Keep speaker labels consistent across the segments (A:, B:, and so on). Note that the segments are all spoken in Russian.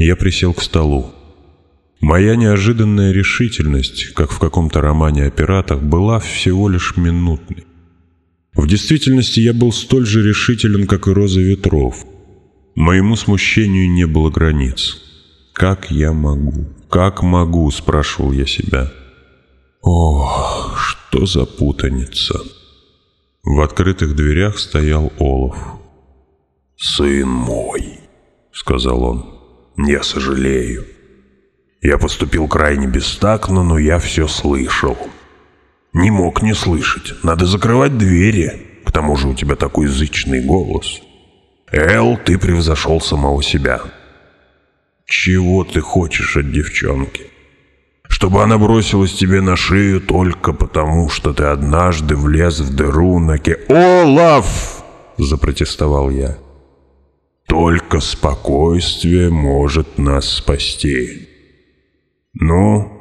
A: Я присел к столу. Моя неожиданная решительность, как в каком-то романе о пиратах, была всего лишь минутной. В действительности я был столь же решителен, как и роза ветров. Моему смущению не было границ. «Как я могу? Как могу?» – спрашивал я себя. Ох, что за путаница. В открытых дверях стоял Олов.
B: «Сын мой», — сказал он, я сожалею. Я поступил крайне бестактно, но я все слышал. Не мог не слышать. Надо закрывать двери. К тому же у тебя такой зычный голос. Эл, ты превзошел самого себя. Чего ты хочешь от девчонки? Чтобы она бросилась тебе на шею только потому, что ты однажды влез в дыру на ке... «Олаф!» — запротестовал я. Только спокойствие может нас спасти. Ну,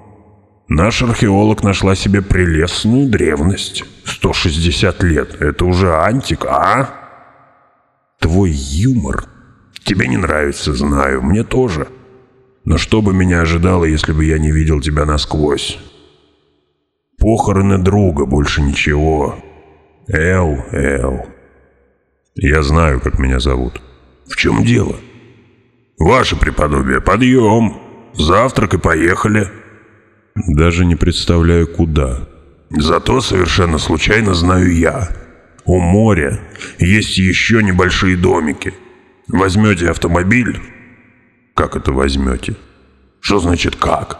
B: наш археолог нашла себе прелестную древность. 160 лет. Это уже антик, а? Твой юмор. Тебе не нравится, знаю. Мне тоже. Но что бы меня ожидало, если бы я не видел тебя насквозь? Похороны друга, больше ничего. Эл, Эл. Я знаю, как меня зовут. В чем дело? Ваше преподобие, подъем. Завтрак и поехали.
A: Даже не представляю, куда.
B: Зато совершенно случайно знаю я. У моря есть еще небольшие домики. Возьмете автомобиль? Как это возьмете? Что значит как?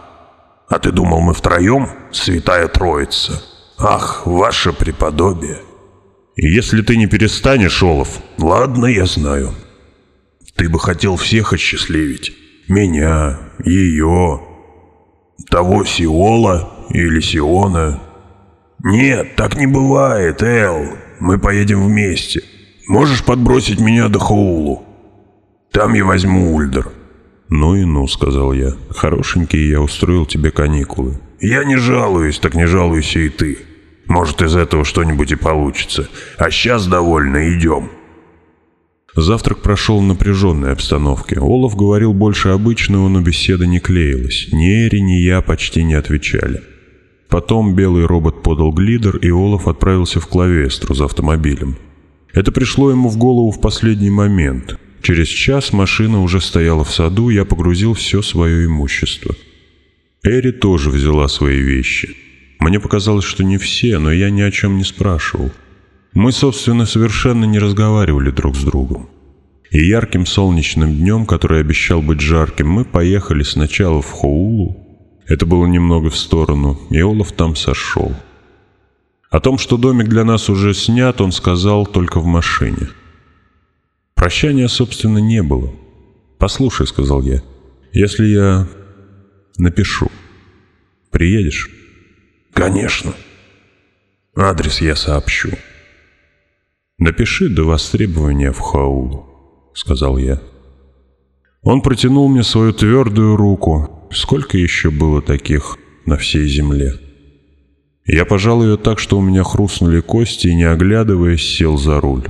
B: А ты думал, мы втроем? Святая Троица. Ах, ваше преподобие. Если ты не перестанешь, Олов. Ладно, я знаю. Ты бы хотел всех осчастливить. Меня, ее, того Сиола или Сиона. Нет, так не бывает, Эл. Мы поедем вместе. Можешь подбросить меня до Хоулу? Там я возьму Ульдер.
A: «Ну и ну», — сказал я. «Хорошенький, я устроил тебе каникулы».
B: «Я не жалуюсь, так не жалуйся и ты. Может, из этого что-нибудь и получится. А сейчас довольно, идем».
A: Завтрак прошел в напряженной обстановке. Олаф говорил больше обычного, но беседа не клеилась. Ни Эри, ни я почти не отвечали. Потом белый робот подал глидер, и Олаф отправился в Клавестру за автомобилем. Это пришло ему в голову в последний момент. Через час машина уже стояла в саду, я погрузил все свое имущество. Эри тоже взяла свои вещи. Мне показалось, что не все, но я ни о чем не спрашивал. Мы, собственно, совершенно не разговаривали друг с другом. И ярким солнечным днем, который обещал быть жарким, мы поехали сначала в Хоулу. Это было немного в сторону, и Олаф там сошел. О том, что домик для нас уже снят, он сказал только в машине. Прощания, собственно, не было. «Послушай», — сказал я, — «если я напишу, приедешь?»
B: «Конечно. Адрес я сообщу».
A: «Напиши до востребования в Хаулу», — сказал я. Он протянул мне свою твердую руку. Сколько еще было таких на всей земле? Я пожал ее так, что у меня хрустнули кости и, не оглядываясь, сел за руль.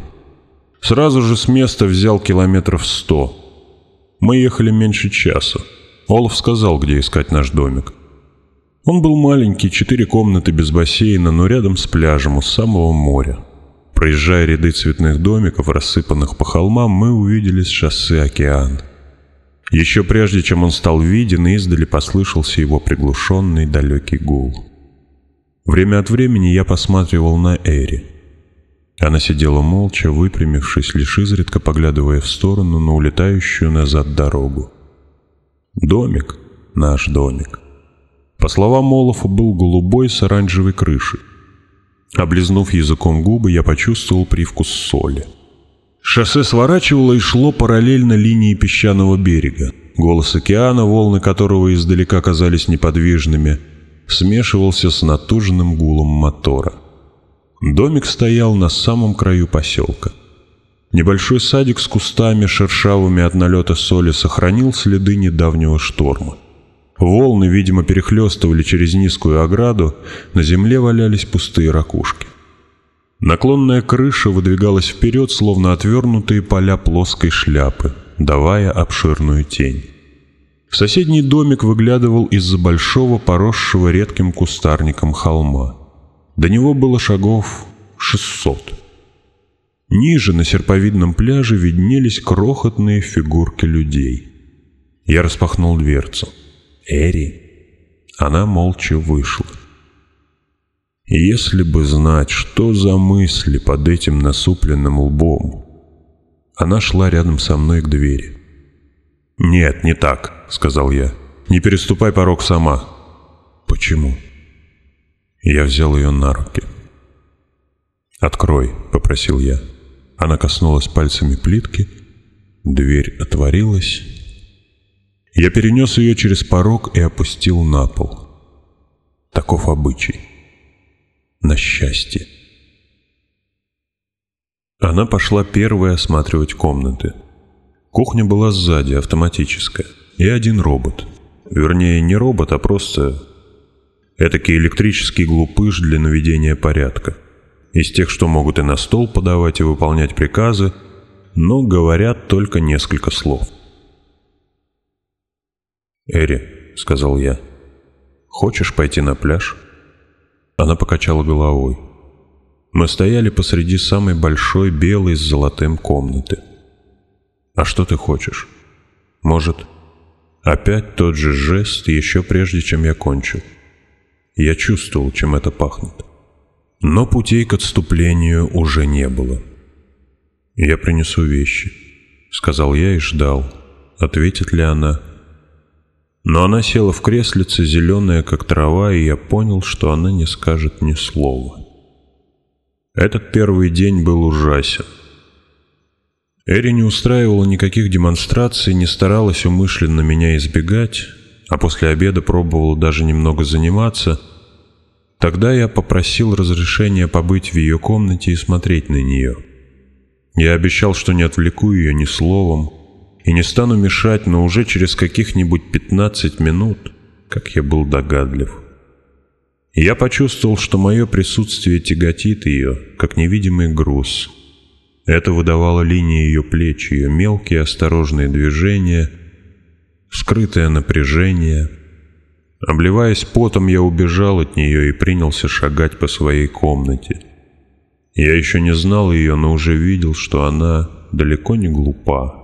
A: Сразу же с места взял километров сто. Мы ехали меньше часа. Олаф сказал, где искать наш домик. Он был маленький, четыре комнаты без бассейна, но рядом с пляжем, у самого моря. Проезжая ряды цветных домиков, рассыпанных по холмам, мы увидели с шоссе океан. Еще прежде, чем он стал виден, издали послышался его приглушенный далекий гул. Время от времени я посматривал на Эри. Она сидела молча, выпрямившись, лишь изредка поглядывая в сторону на улетающую назад дорогу. Домик, наш домик. По словам Молофа, был голубой с оранжевой крышей. Облизнув языком губы, я почувствовал привкус соли. Шоссе сворачивало и шло параллельно линии песчаного берега. Голос океана, волны которого издалека казались неподвижными, смешивался с натуженным гулом мотора. Домик стоял на самом краю поселка. Небольшой садик с кустами, шершавыми от налета соли, сохранил следы недавнего шторма. Волны, видимо, перехлестывали через низкую ограду, на земле валялись пустые ракушки. Наклонная крыша выдвигалась вперед, словно отвернутые поля плоской шляпы, давая обширную тень. В соседний домик выглядывал из-за большого, поросшего редким кустарником холма. До него было шагов шестьсот. Ниже на серповидном пляже виднелись крохотные фигурки людей. Я распахнул дверцу. Эри, она молча вышла. Если бы знать, что за мысли под этим насупленным лбом. Она шла рядом со мной к двери. «Нет, не так», — сказал я. «Не переступай порог сама». «Почему?» Я взял ее на руки. «Открой», — попросил я. Она коснулась пальцами плитки, дверь отворилась, я перенес ее через порог и опустил на пол. Таков обычай. На счастье. Она пошла первой осматривать комнаты. Кухня была сзади, автоматическая. И один робот. Вернее, не робот, а просто этакий электрический глупыш для наведения порядка. Из тех, что могут и на стол подавать, и выполнять приказы, но говорят только несколько слов. «Эри», — сказал я, — «хочешь пойти на пляж?» Она покачала головой. Мы стояли посреди самой большой белой с золотым комнаты. «А что ты хочешь? Может, опять тот же жест еще прежде, чем я кончил?» Я чувствовал, чем это пахнет. Но путей к отступлению уже не было. «Я принесу вещи», — сказал я и ждал, ответит ли она но она села в креслице, зеленая, как трава, и я понял, что она не скажет ни слова. Этот первый день был ужасен. Эри не устраивала никаких демонстраций, не старалась умышленно меня избегать, а после обеда пробовала даже немного заниматься. Тогда я попросил разрешения побыть в ее комнате и смотреть на нее. Я обещал, что не отвлеку ее ни словом, и не стану мешать, но уже через каких-нибудь 15 минут, как я был догадлив, я почувствовал, что мое присутствие тяготит ее, как невидимый груз. Это выдавало линии ее плеч, ее мелкие осторожные движения, скрытое напряжение. Обливаясь потом, я убежал от нее и принялся шагать по своей комнате. Я еще не знал ее, но уже видел, что она далеко не глупа,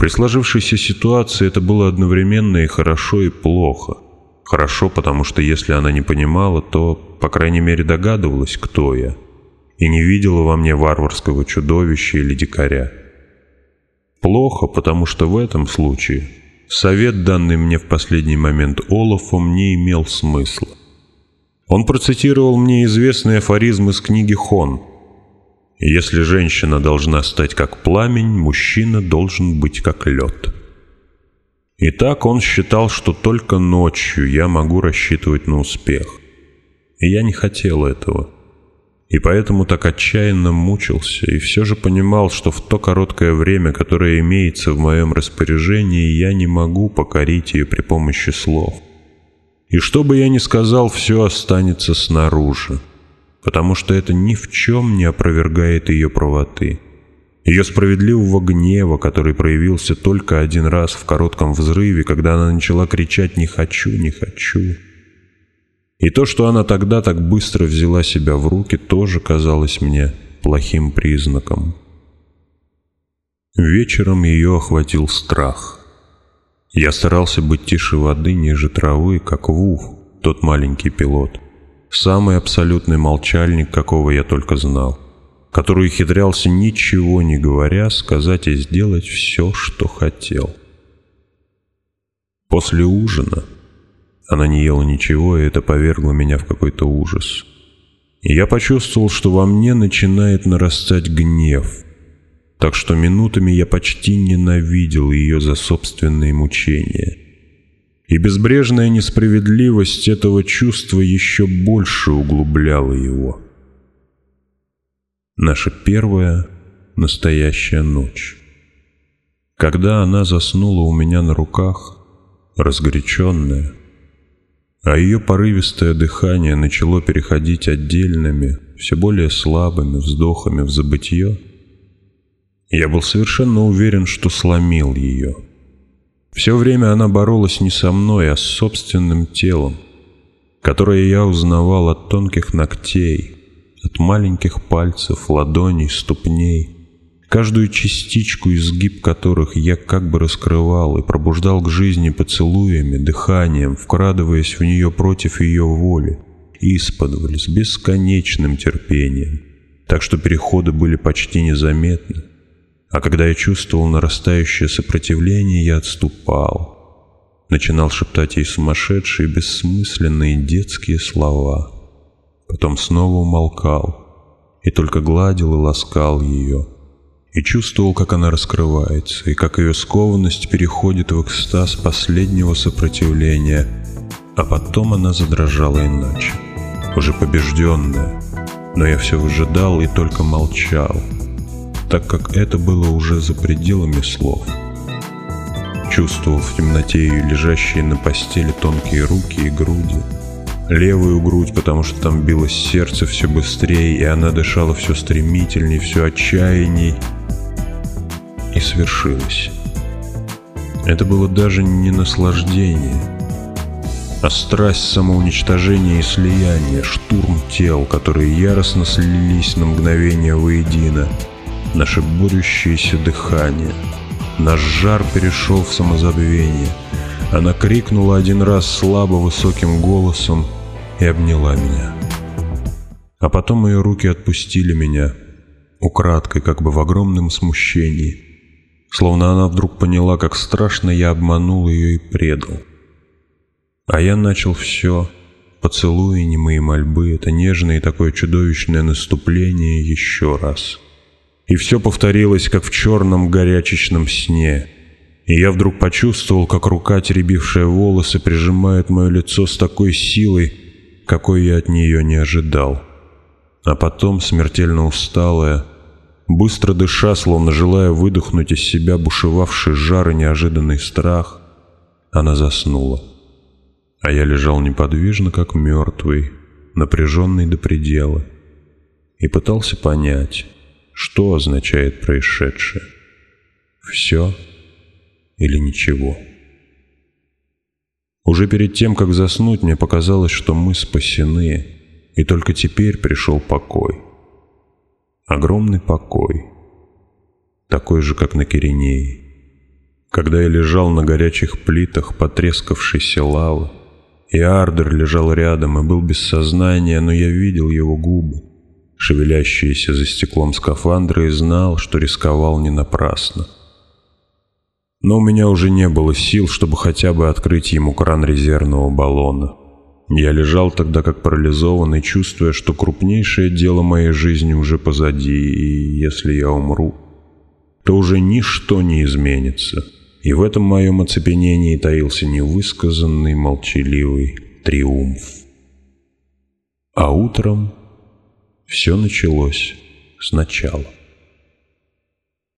A: при сложившейся ситуации это было одновременно и хорошо, и плохо. Хорошо, потому что если она не понимала, то, по крайней мере, догадывалась, кто я, и не видела во мне варварского чудовища или дикаря. Плохо, потому что в этом случае совет, данный мне в последний момент Олафом, не имел смысла. Он процитировал мне известный афоризм из книги «Хон», если женщина должна стать как пламень, мужчина должен быть как лед. Итак, он считал, что только ночью я могу рассчитывать на успех. И я не хотел этого. И поэтому так отчаянно мучился, и все же понимал, что в то короткое время, которое имеется в моем распоряжении, я не могу покорить ее при помощи слов. И что бы я ни сказал, все останется снаружи потому что это ни в чем не опровергает ее правоты. Ее справедливого гнева, который проявился только один раз в коротком взрыве, когда она начала кричать «не хочу, не хочу». И то, что она тогда так быстро взяла себя в руки, тоже казалось мне плохим признаком. Вечером ее охватил страх. Я старался быть тише воды, ниже травы, как Вуф, тот маленький пилот — самый абсолютный молчальник, какого я только знал, который хитрялся ничего не говоря, сказать и сделать все, что хотел. После ужина она не ела ничего, и это повергло меня в какой-то ужас. Я почувствовал, что во мне начинает нарастать гнев, так что минутами я почти ненавидел ее за собственные мучения — и безбрежная несправедливость этого чувства еще больше углубляла его. Наша первая настоящая ночь. Когда она заснула у меня на руках, разгоряченная, а ее порывистое дыхание начало переходить отдельными, все более слабыми вздохами в забытье, я был совершенно уверен, что сломил ее — все время она боролась не со мной, а с собственным телом, которое я узнавал от тонких ногтей, от маленьких пальцев, ладоней, ступней, каждую частичку изгиб которых я как бы раскрывал и пробуждал к жизни поцелуями, дыханием, вкрадываясь в нее против ее воли, исподволь, с бесконечным терпением, так что переходы были почти незаметны. А когда я чувствовал нарастающее сопротивление, я отступал. Начинал шептать ей сумасшедшие, бессмысленные детские слова. Потом снова умолкал. И только гладил и ласкал ее. И чувствовал, как она раскрывается, и как ее скованность переходит в экстаз последнего сопротивления. А потом она задрожала иначе. Уже побежденная. Но я все выжидал и только молчал так как это было уже за пределами слов. Чувствовал в темноте ее лежащие на постели тонкие руки и груди, левую грудь, потому что там билось сердце все быстрее, и она дышала все стремительней, все отчаянней. И свершилось. Это было даже не наслаждение, а страсть самоуничтожения и слияния, штурм тел, которые яростно слились на мгновение воедино — наше борющееся дыхание. Наш жар перешел в самозабвение. Она крикнула один раз слабо высоким голосом и обняла меня. А потом ее руки отпустили меня, украдкой, как бы в огромном смущении, словно она вдруг поняла, как страшно я обманул ее и предал. А я начал все, поцелуи, немые мольбы, это нежное и такое чудовищное наступление еще раз — и все повторилось, как в черном горячечном сне. И я вдруг почувствовал, как рука, теребившая волосы, прижимает мое лицо с такой силой, какой я от нее не ожидал. А потом, смертельно усталая, быстро дыша, словно желая выдохнуть из себя бушевавший жар и неожиданный страх, она заснула. А я лежал неподвижно, как мертвый, напряженный до предела, и пытался понять, что означает происшедшее. Все или ничего. Уже перед тем, как заснуть, мне показалось, что мы спасены, и только теперь пришел покой. Огромный покой, такой же, как на Киринеи. Когда я лежал на горячих плитах потрескавшейся лавы, и Ардер лежал рядом и был без сознания, но я видел его губы, шевелящиеся за стеклом скафандра, и знал, что рисковал не напрасно. Но у меня уже не было сил, чтобы хотя бы открыть ему кран резервного баллона. Я лежал тогда как парализованный, чувствуя, что крупнейшее дело моей жизни уже позади, и если я умру, то уже ничто не изменится. И в этом моем оцепенении таился невысказанный молчаливый триумф. А утром все началось сначала.